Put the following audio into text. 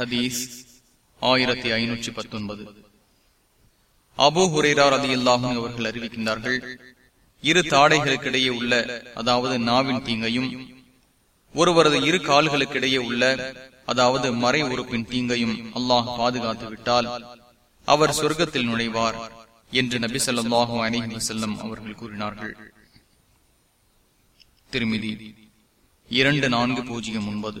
ஹதீஸ் ஆயிரத்தி ஐநூற்றி பத்தொன்பது. அபு ஹுரேரார் அதி அல்லாஹும் அவர்கள் அறிவிக்கின்றார்கள் இரு தாடைகளுக்கிடையே உள்ள அதாவது நாவின் தீங்கையும் ஒருவரது இரு கால்களுக்கிடையே உள்ள அதாவது மறை உறுப்பின் தீங்கையும் அல்லாஹ் பாதுகாத்து விட்டால் அவர் சொர்க்கத்தில் நுழைவார் என்று நபி சொல்லாஹு அலிஹி வசல்லம் அவர்கள் கூறினார்கள். திருமிதி இரண்டு நான்கு பூஜ்ஜியம் ஒன்பது.